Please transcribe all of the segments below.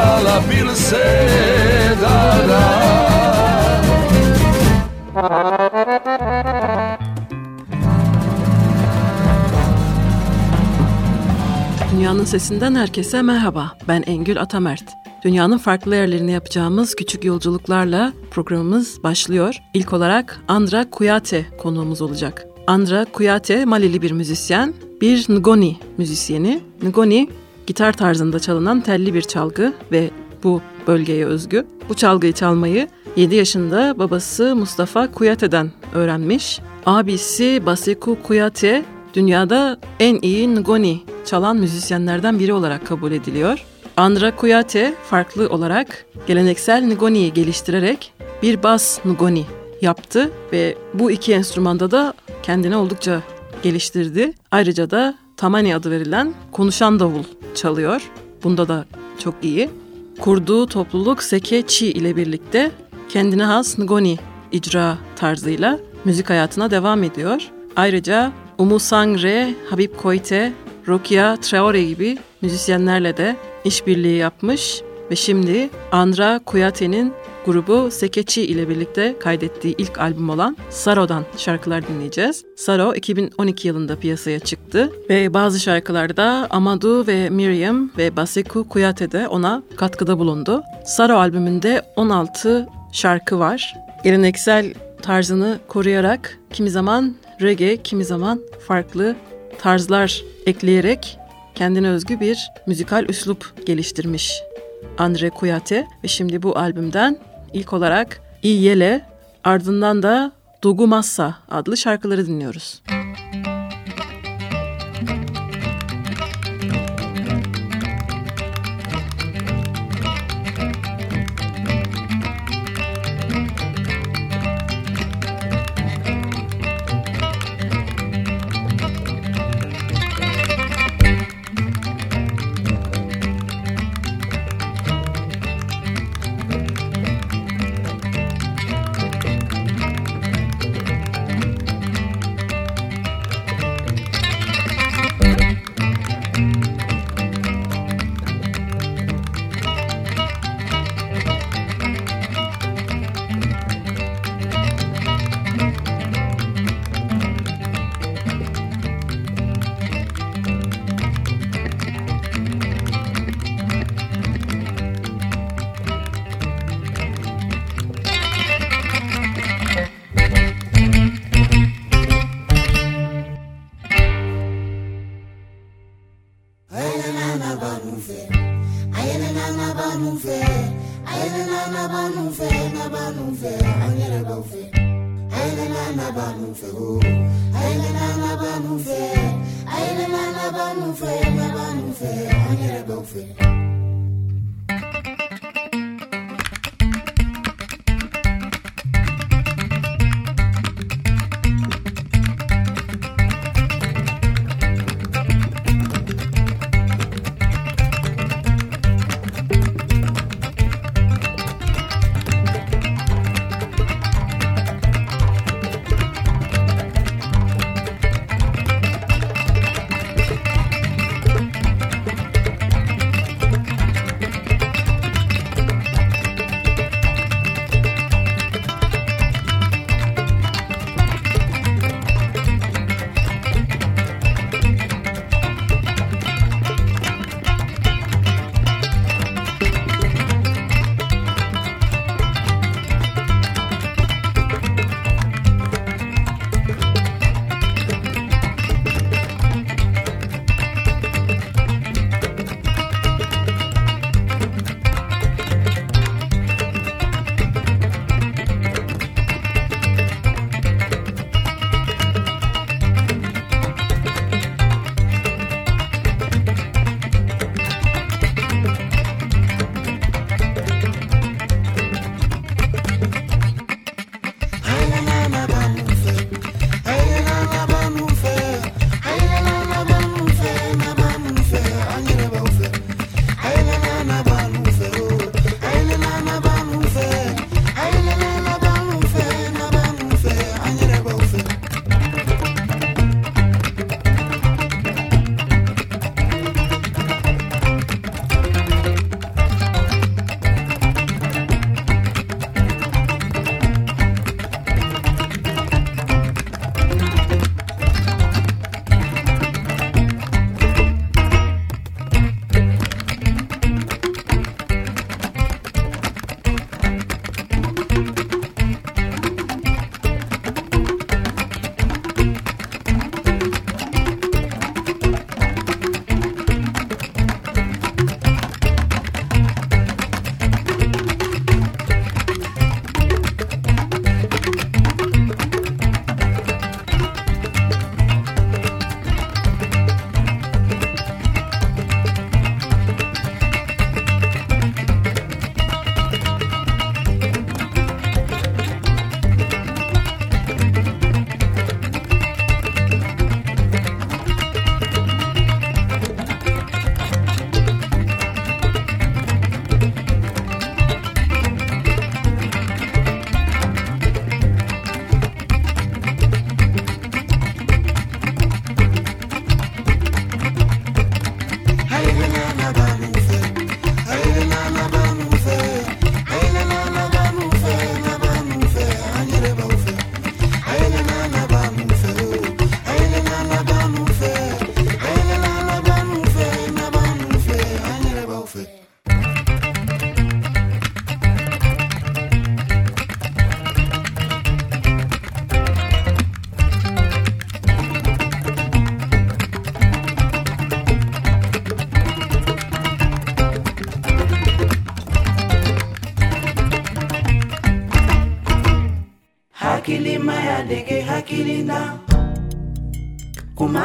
poljubiti dala, bil se dala Dünyanın Sesinden herkese merhaba. Ben Engül Atamert. Dünyanın farklı yerlerine yapacağımız küçük yolculuklarla programımız başlıyor. İlk olarak Andra Kuyate konuğumuz olacak. Andra Kuyate Malili bir müzisyen, bir Ngoni müzisyeni. Ngoni gitar tarzında çalınan telli bir çalgı ve bu bölgeye özgü. Bu çalgıyı çalmayı 7 yaşında babası Mustafa Kuyate'den öğrenmiş. Abisi Baseku Kuyate dünyada en iyi Ngoni çalan müzisyenlerden biri olarak kabul ediliyor. Andra Kuyate farklı olarak geleneksel Ngoni'yi geliştirerek bir bas Ngoni yaptı ve bu iki enstrümanda da kendini oldukça geliştirdi. Ayrıca da Tamani adı verilen konuşan davul çalıyor. Bunda da çok iyi. Kurduğu topluluk Seke Chi ile birlikte kendine has Ngoni icra tarzıyla müzik hayatına devam ediyor. Ayrıca Umu Sangre, Habib Koite, Rokia Traore gibi müzisyenlerle de işbirliği yapmış ve şimdi Andra Kuyate'nin grubu Sekechi ile birlikte kaydettiği ilk albüm olan Saro'dan şarkılar dinleyeceğiz. Saro 2012 yılında piyasaya çıktı ve bazı şarkılarda Amadou ve Miriam ve Baseku Kuyate de ona katkıda bulundu. Saro albümünde 16 şarkı var. Geleneksel tarzını koruyarak kimi zaman reggae, kimi zaman farklı tarzlar ekleyerek kendine özgü bir müzikal üslup geliştirmiş Andre Kuyate ve şimdi bu albümden ilk olarak İyele ardından da Dugu Massa adlı şarkıları dinliyoruz. Müzik ayelana n'abantu fɛ ayelana n'abantu fɛ n'abantu fɛ an yɛrɛ b'aw fɛ ayelana n'abantu fɛ o ayelana n'abantu fɛ ayelana n'abantu fɛ n'abantu fɛ an yɛrɛ b'aw fɛ.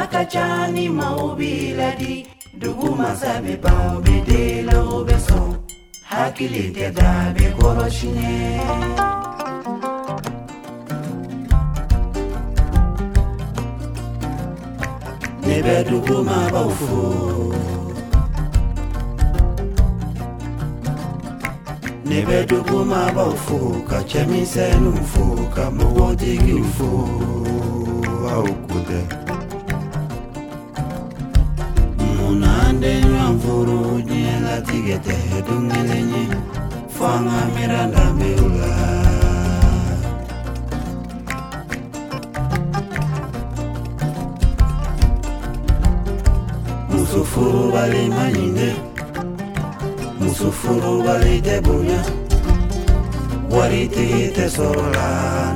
makacani maobiladi dugu masabe bao be delaw be sɔn hakili da be kɔrɔsiɲɛ dugu maabaw nebe dugu maabaw fo ka cɛmisɛnninw fo aukude. gete dungelenye fanga miranda meula. Musufuru bali manyine musufuru bali tebunya wariti sorola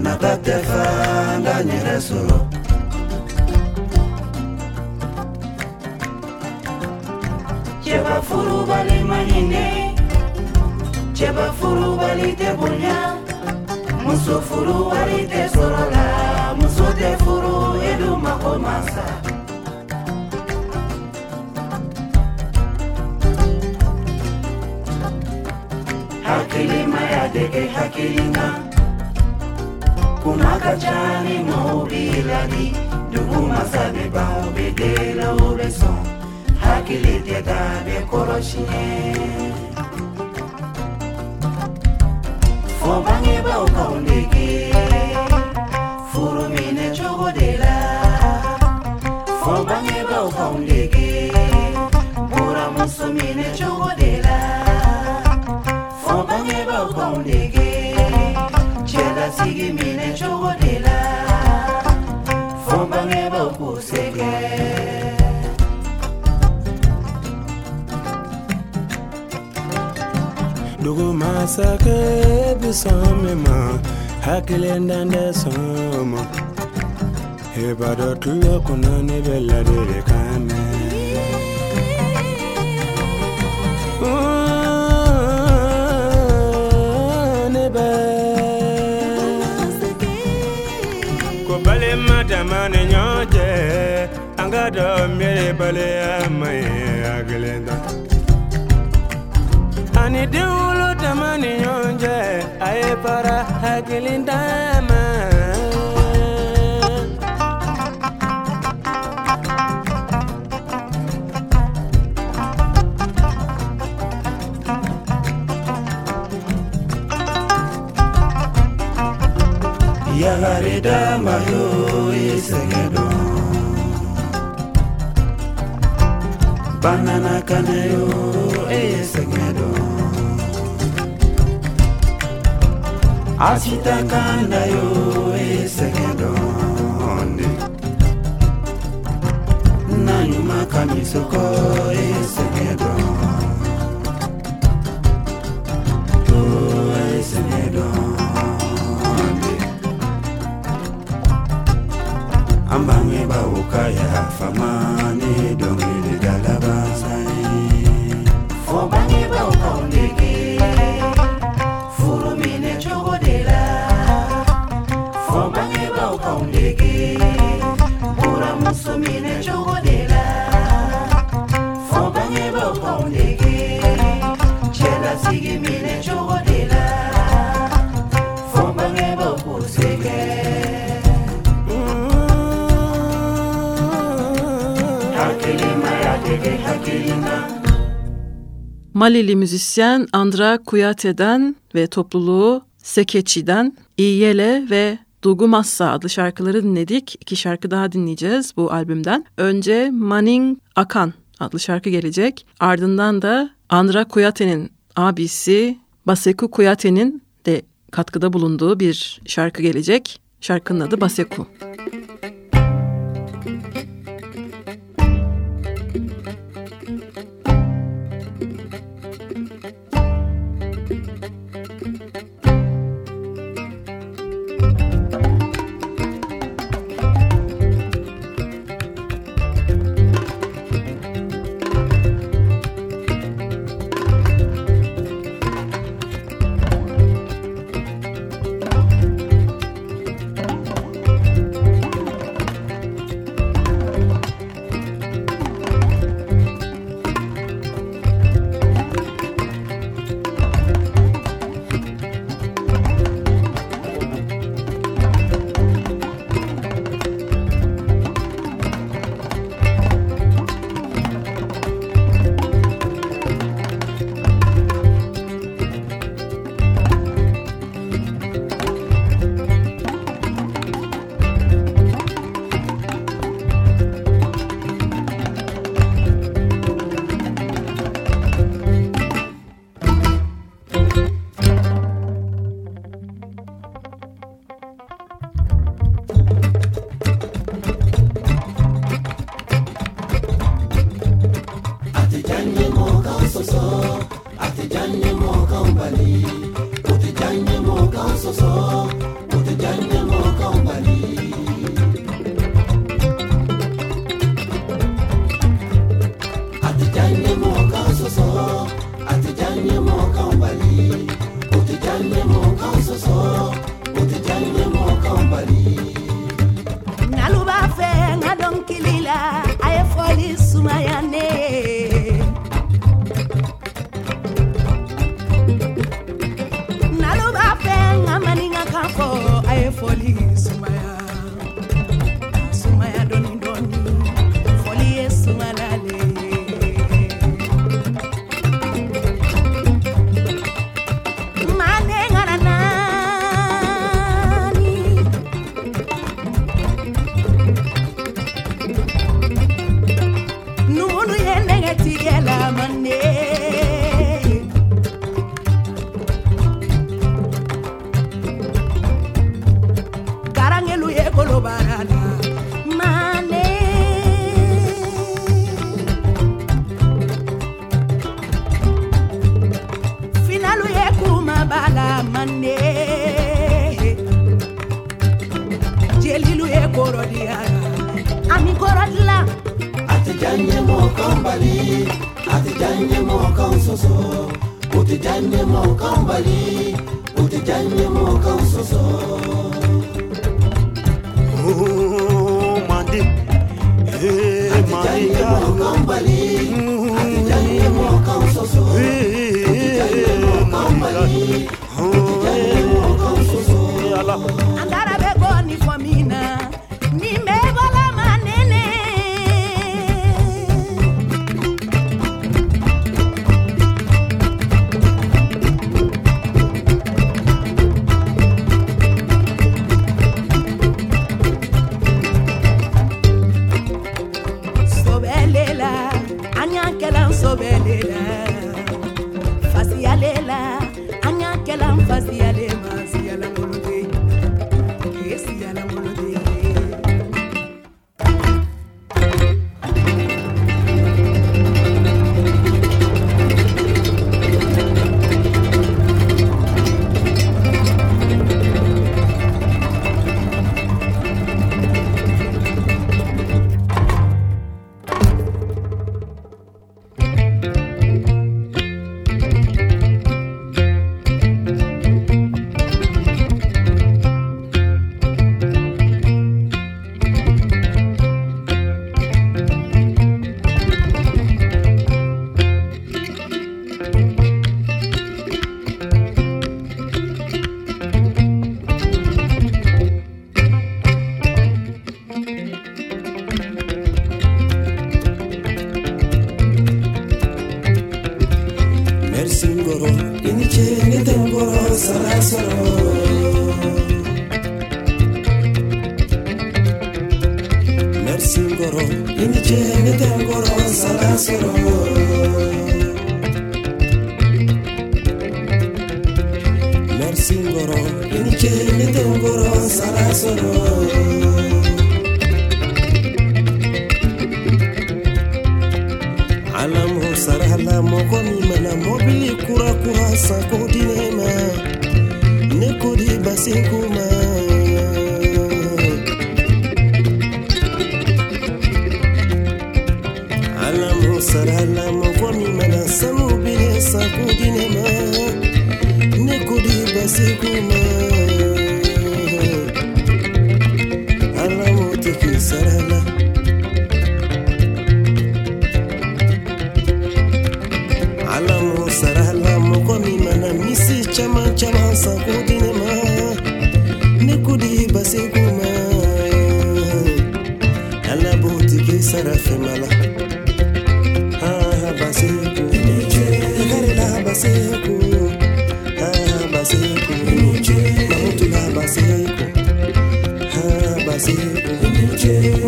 nyere soro. furu bali maɲine cɛba furu bali tɛ bonya musu furu wari te sɔrɔ musu te tɛ furu edu mago ma sa hakilimaya dege hakilina kuma ka ca ni mɔɔw b'i ladi dugu masa bɛ ban o hakili tɛ da bɛ kɔrɔsiɲɛ fɔ bangebaaw k'aw nege masake bisamema hakilenda ndesomo ibadotulo kunani beladere kame. Kobale nyoje angado mire bale amaye agilenda ani dewo mama ni ayé para hakili ń dáàmà. yangari dama yo banana kaneyo, yo asitaka nayo esekedonde nanyumaka misoko esekedonde ambange donge Malili müzisyen Andra Kuyate'den ve topluluğu Sekeçi'den İyele ve Dugu adlı şarkıları dinledik. İki şarkı daha dinleyeceğiz bu albümden. Önce Maning Akan adlı şarkı gelecek. Ardından da Andra Kuyate'nin abisi Baseku Kuyate'nin de katkıda bulunduğu bir şarkı gelecek. Şarkının adı Baseku. janye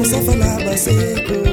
você falava seco.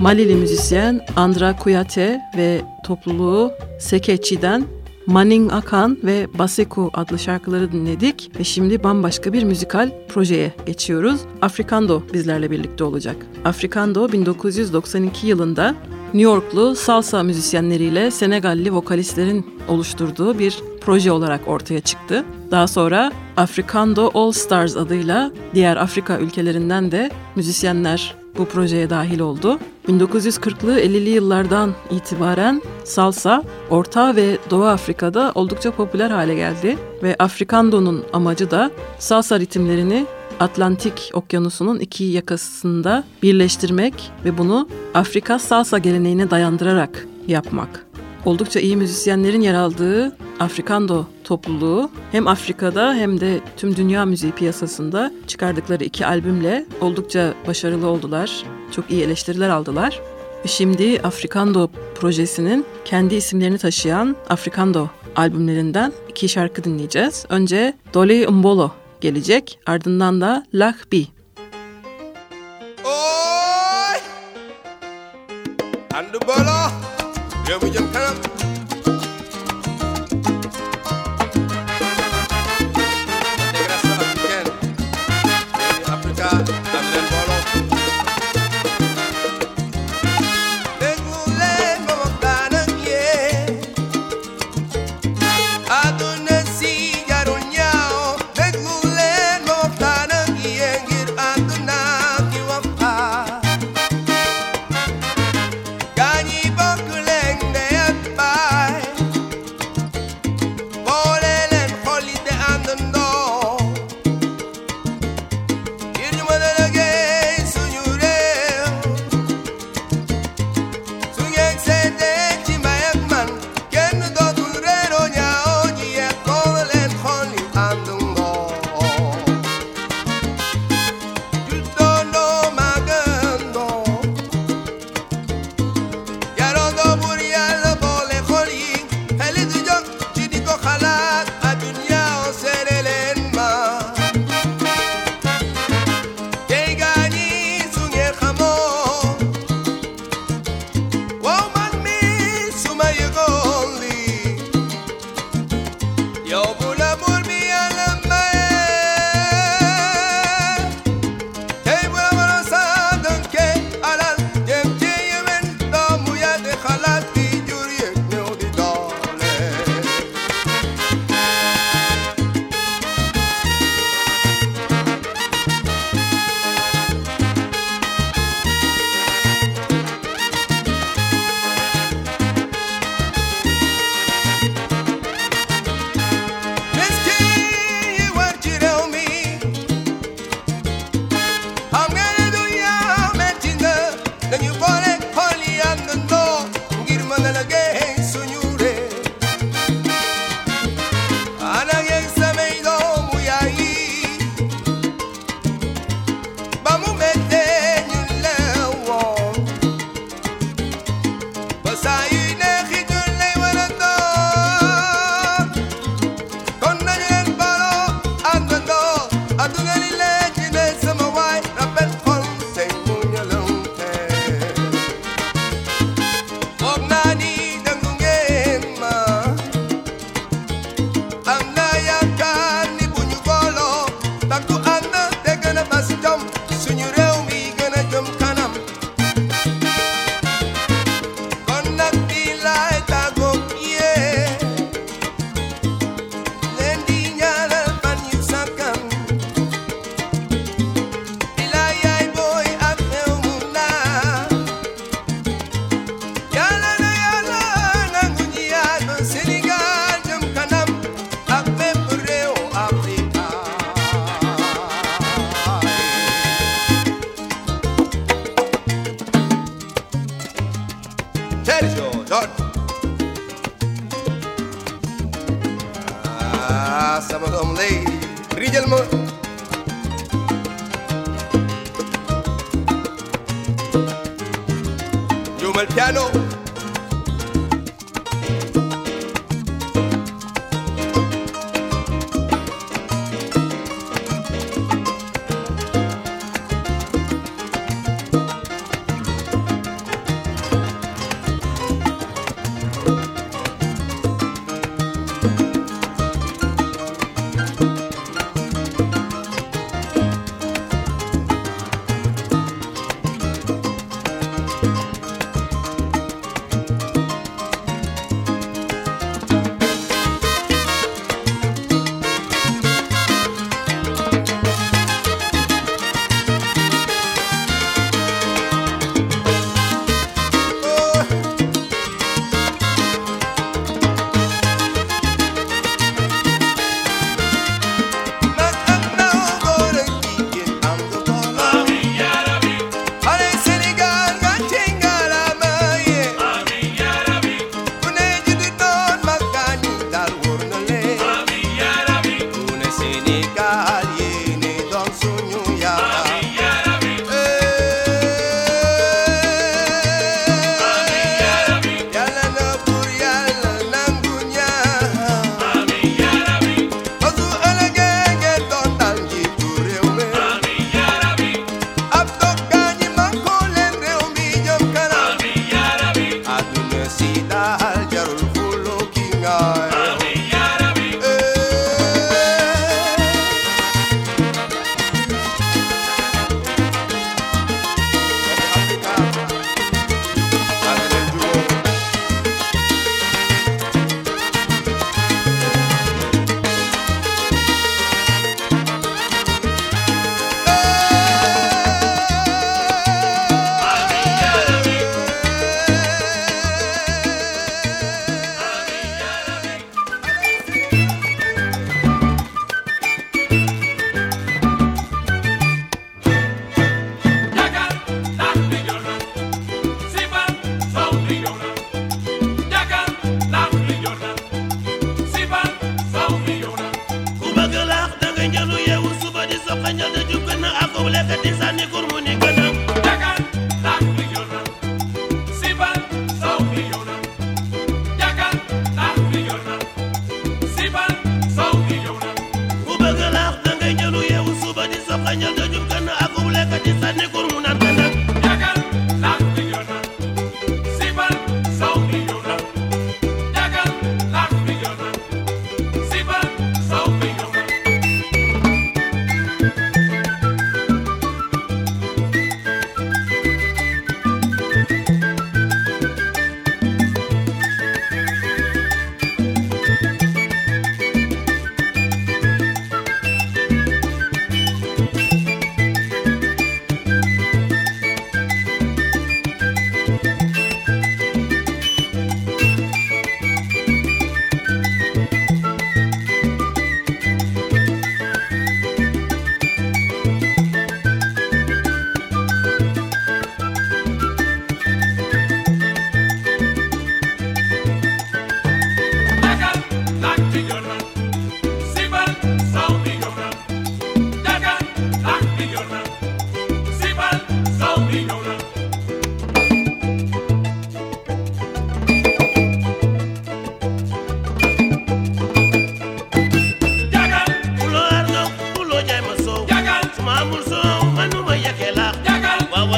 Malili müzisyen Andra Kuyate ve topluluğu Sekeçi'den Maning Akan ve Baseku adlı şarkıları dinledik ve şimdi bambaşka bir müzikal projeye geçiyoruz. Afrikando bizlerle birlikte olacak. Afrikando 1992 yılında New Yorklu salsa müzisyenleriyle Senegalli vokalistlerin oluşturduğu bir proje olarak ortaya çıktı. Daha sonra Afrikando All Stars adıyla diğer Afrika ülkelerinden de müzisyenler bu projeye dahil oldu. 1940'lı 50'li yıllardan itibaren salsa Orta ve Doğu Afrika'da oldukça popüler hale geldi ve Afrikando'nun amacı da salsa ritimlerini Atlantik Okyanusu'nun iki yakasında birleştirmek ve bunu Afrika salsa geleneğine dayandırarak yapmak. Oldukça iyi müzisyenlerin yer aldığı Afrikando topluluğu hem Afrika'da hem de tüm dünya müziği piyasasında çıkardıkları iki albümle oldukça başarılı oldular. Çok iyi eleştiriler aldılar. Şimdi Afrikando projesinin kendi isimlerini taşıyan Afrikando albümlerinden iki şarkı dinleyeceğiz. Önce Dolly Mbolo gelecek, ardından da Lahbi. Oy! Andu bolo,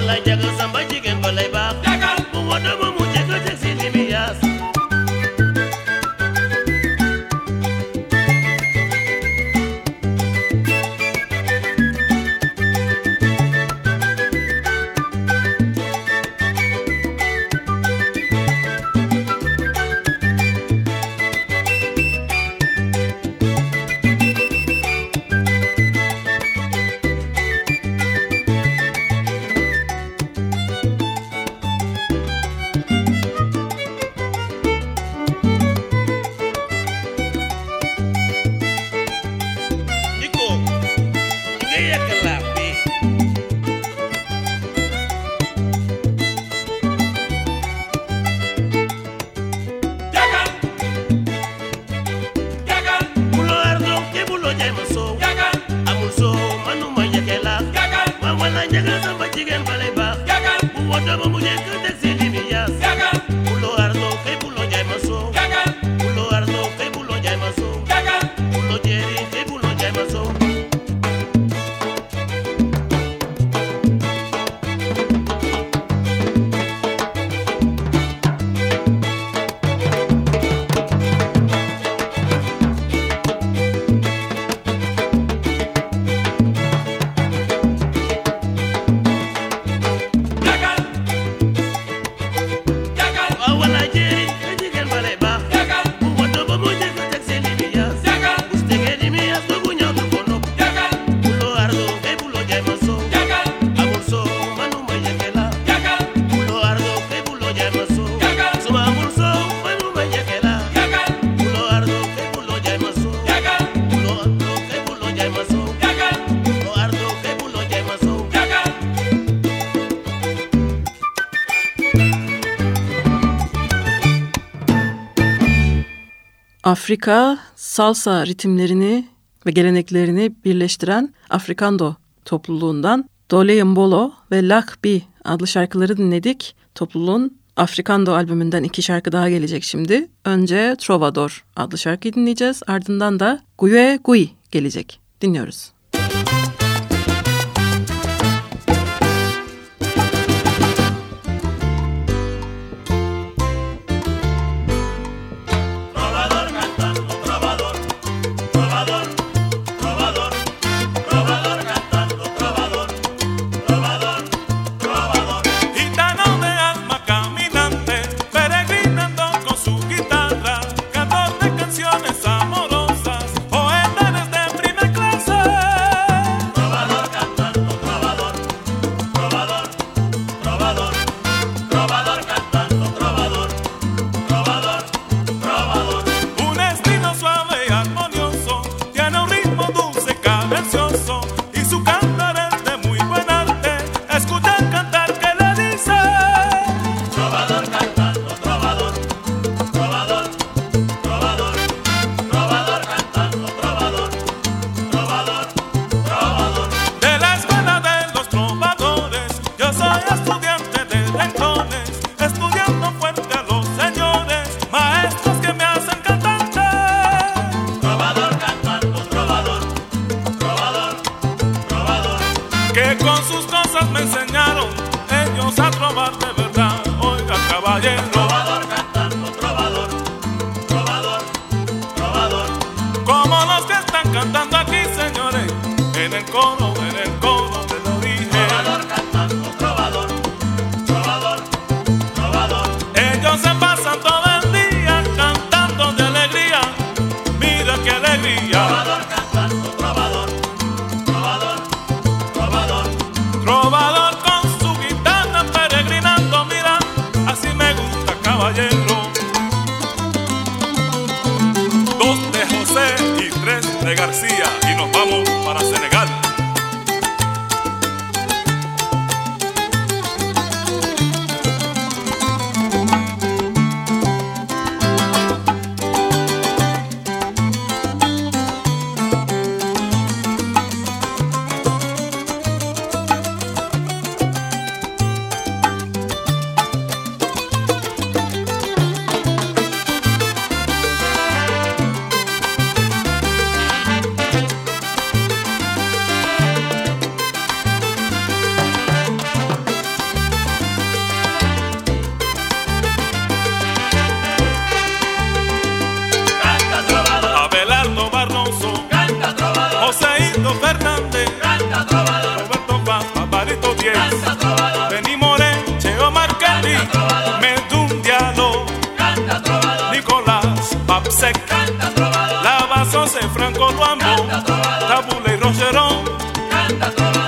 wala jaga samba Afrika salsa ritimlerini ve geleneklerini birleştiren Afrikando topluluğundan Dole Mbolo ve Lak Bi adlı şarkıları dinledik. Topluluğun Afrikando albümünden iki şarkı daha gelecek şimdi. Önce Trovador adlı şarkıyı dinleyeceğiz. Ardından da Guye Gui gelecek. Dinliyoruz. Come on. La Basón, Franco, Ramón, Tabula y Rocherón. Canta.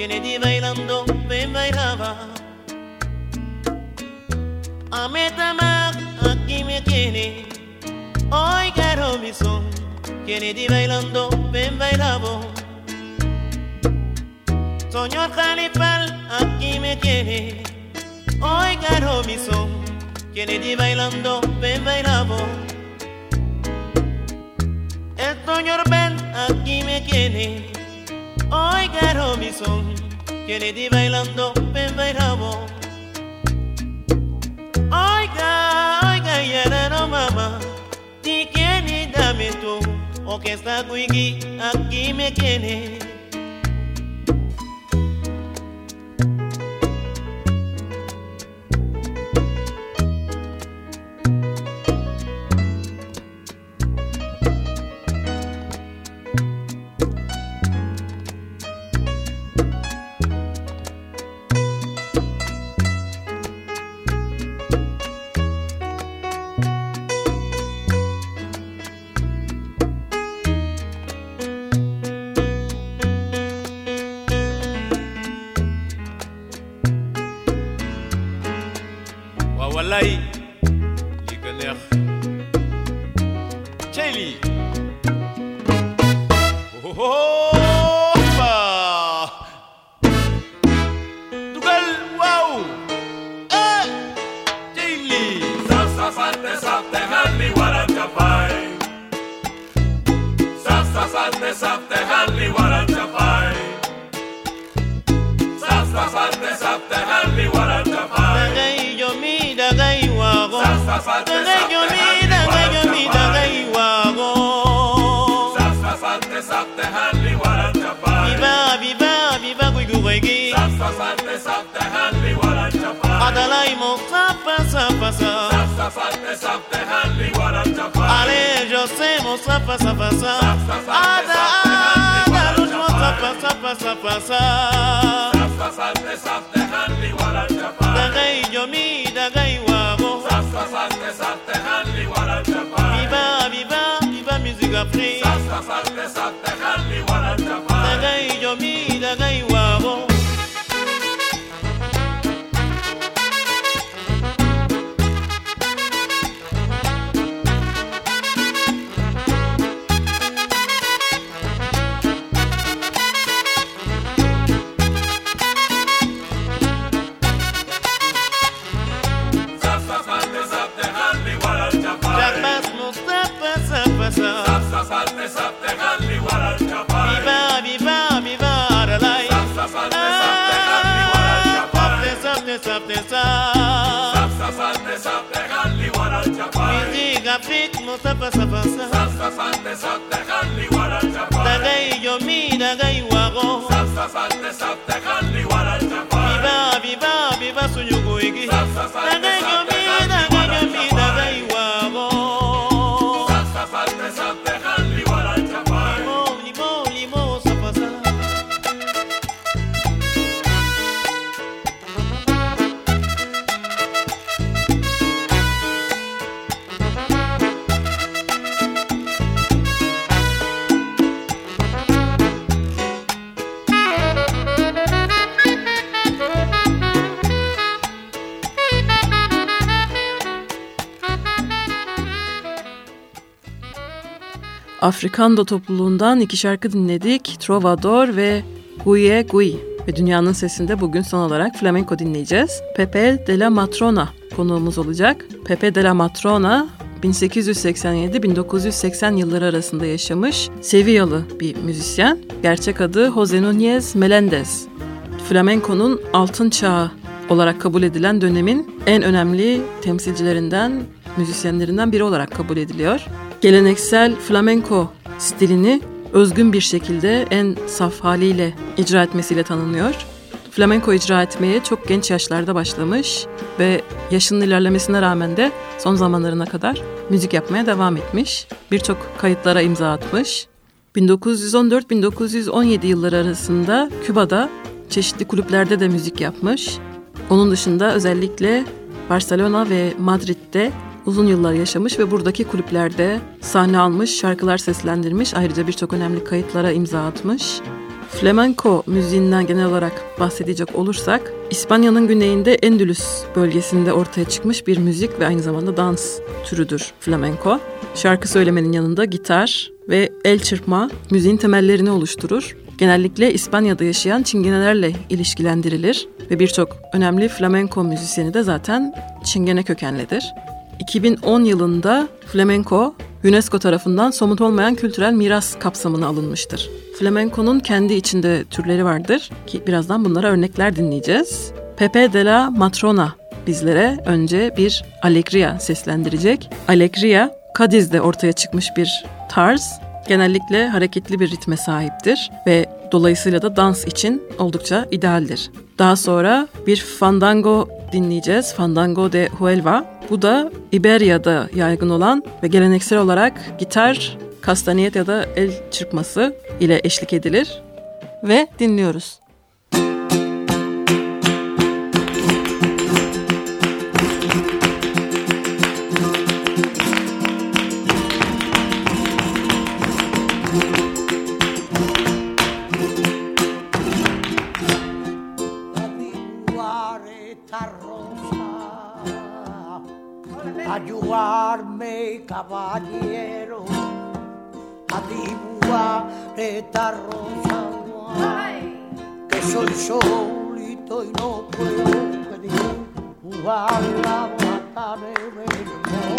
Kennedy bailando, ven bailaba. A aquí me tiene. Ay, caro mi son, Kennedy bailando, ven bailaba. Señor Jalipal, aquí me tiene. Oiga mi son, Kennedy bailando, ven bailamos. polizón, quiere ir bailando, ven bailamos. Oiga, oiga, y era no mamá, di quién dame tú, o que está aquí, aquí me tienes. இல்லை de sap de sap. Sap sap sap de sap de jalli guaral chapai. Miziga fik mo sap sap sap. Sap sap sap de sap de jalli guaral chapai. Dagay yo mi dagay wago. Sap sap sap de sap de jalli Afrikando topluluğundan iki şarkı dinledik. Trovador ve Guye Gui. Ve Dünyanın Sesi'nde bugün son olarak flamenco dinleyeceğiz. Pepe de la Matrona konuğumuz olacak. Pepe de la Matrona 1887-1980 yılları arasında yaşamış Sevillalı bir müzisyen. Gerçek adı Jose Núñez Melendez. Flamenco'nun altın çağı olarak kabul edilen dönemin en önemli temsilcilerinden, müzisyenlerinden biri olarak kabul ediliyor geleneksel flamenco stilini özgün bir şekilde en saf haliyle icra etmesiyle tanınıyor. Flamenco icra etmeye çok genç yaşlarda başlamış ve yaşının ilerlemesine rağmen de son zamanlarına kadar müzik yapmaya devam etmiş. Birçok kayıtlara imza atmış. 1914-1917 yılları arasında Küba'da çeşitli kulüplerde de müzik yapmış. Onun dışında özellikle Barcelona ve Madrid'de uzun yıllar yaşamış ve buradaki kulüplerde sahne almış, şarkılar seslendirmiş, ayrıca birçok önemli kayıtlara imza atmış. Flamenco müziğinden genel olarak bahsedecek olursak, İspanya'nın güneyinde Endülüs bölgesinde ortaya çıkmış bir müzik ve aynı zamanda dans türüdür flamenco. Şarkı söylemenin yanında gitar ve el çırpma müziğin temellerini oluşturur. Genellikle İspanya'da yaşayan çingenelerle ilişkilendirilir ve birçok önemli flamenco müzisyeni de zaten çingene kökenlidir. 2010 yılında flamenco UNESCO tarafından somut olmayan kültürel miras kapsamına alınmıştır. Flamenco'nun kendi içinde türleri vardır ki birazdan bunlara örnekler dinleyeceğiz. Pepe de la Matrona bizlere önce bir Alegria seslendirecek. Alegria, Kadiz'de ortaya çıkmış bir tarz. Genellikle hareketli bir ritme sahiptir ve dolayısıyla da dans için oldukça idealdir. Daha sonra bir fandango dinleyeceğiz. Fandango de Huelva. Bu da İberya'da yaygın olan ve geleneksel olarak gitar, kastaniyet ya da el çırpması ile eşlik edilir ve dinliyoruz. Ayudarme caballero a dibujar esta rosa que soy solito y no puedo pedir. Jugarla matarme hermosa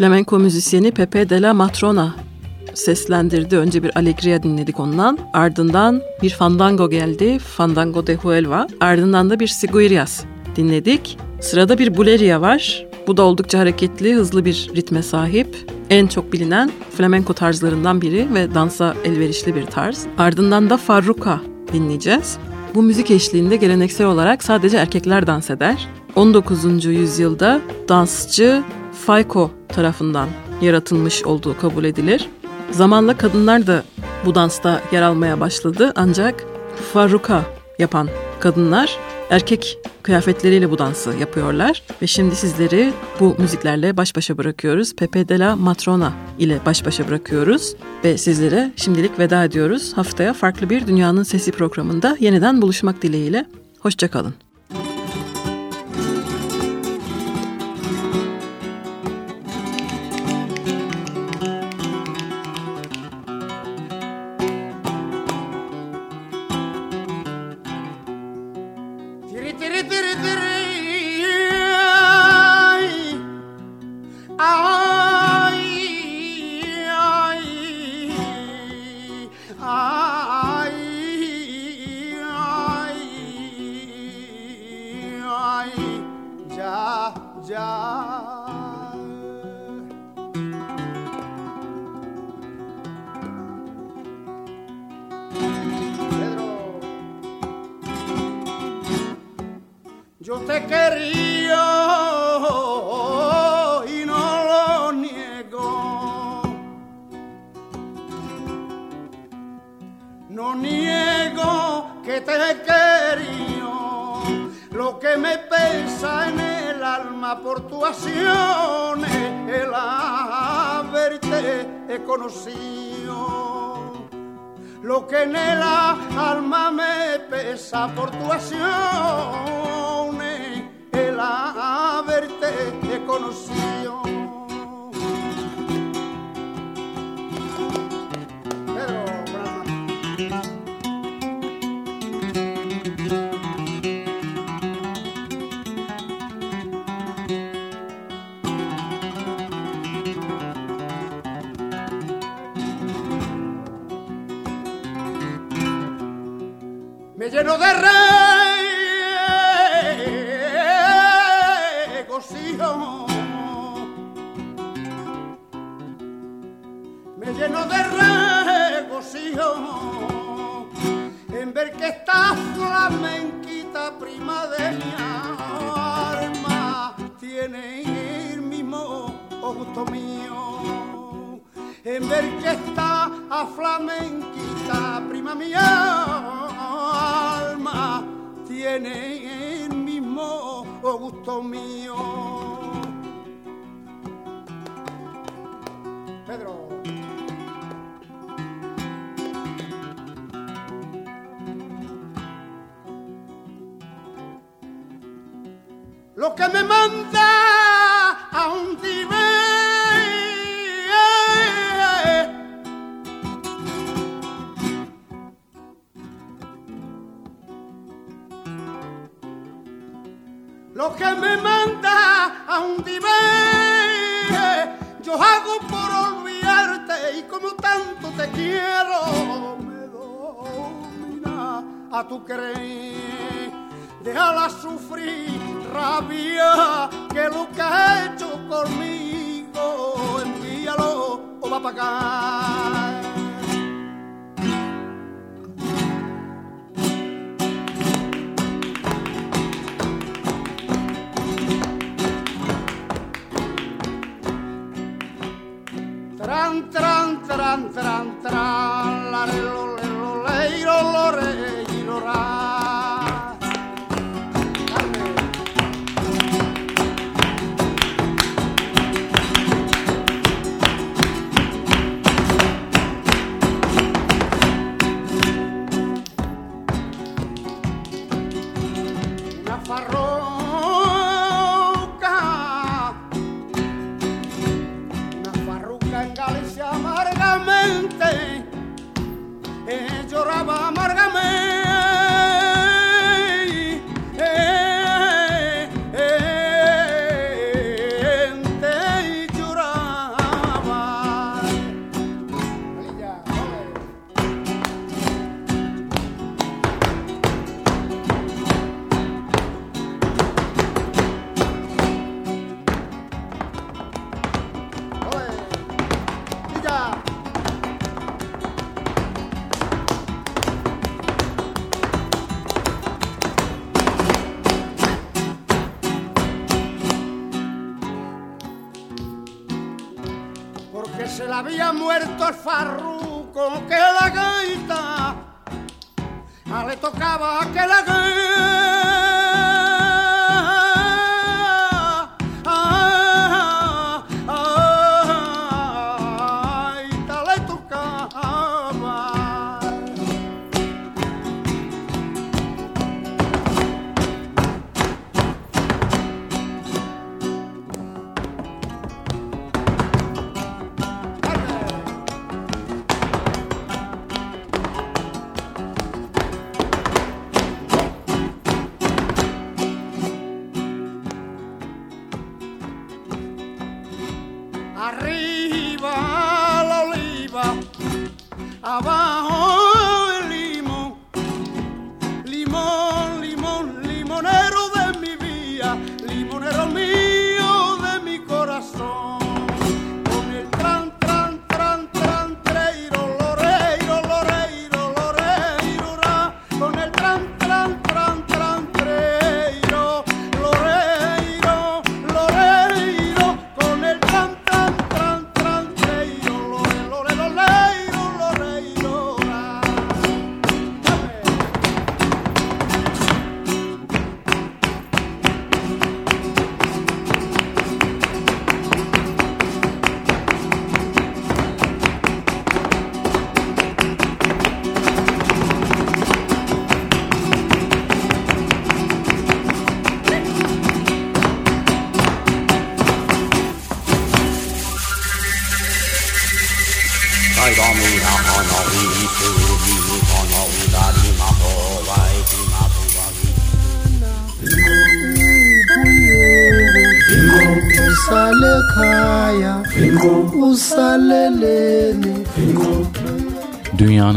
Flamenco müzisyeni Pepe de la Matrona seslendirdi. Önce bir Alegria dinledik ondan. Ardından bir Fandango geldi. Fandango de Huelva. Ardından da bir Sigüirias dinledik. Sırada bir Buleria var. Bu da oldukça hareketli, hızlı bir ritme sahip. En çok bilinen flamenco tarzlarından biri ve dansa elverişli bir tarz. Ardından da Farruka dinleyeceğiz. Bu müzik eşliğinde geleneksel olarak sadece erkekler dans eder. 19. yüzyılda dansçı Faiko tarafından yaratılmış olduğu kabul edilir. Zamanla kadınlar da bu dansta yer almaya başladı ancak farruka yapan kadınlar erkek kıyafetleriyle bu dansı yapıyorlar. Ve şimdi sizleri bu müziklerle baş başa bırakıyoruz. Pepe de la Matrona ile baş başa bırakıyoruz. Ve sizlere şimdilik veda ediyoruz. Haftaya farklı bir Dünyanın Sesi programında yeniden buluşmak dileğiyle. Hoşçakalın. Lleno de regocijo en ver que esta flamenquita prima de mi alma tiene el mismo gusto mío. En ver que esta flamenquita prima mía alma tiene el mismo gusto mío. Pedro. Lo que me manda a un lo que me manda a un yo hago por olvidarte y como tanto te quiero, me domina. A tu querer. Déjala sufrir rabia, que lo que ha hecho conmigo, envíalo o va a pagar. tran tran tran tran tran la lo le lo le lo re lo ra abajo.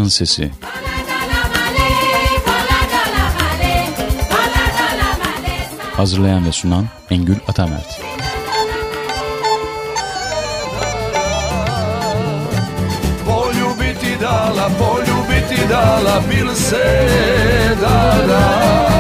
Bahar'ın sesi. Hazırlayan ve sunan Engül Atamert. Poljubiti dala, poljubiti dala, bil se dala.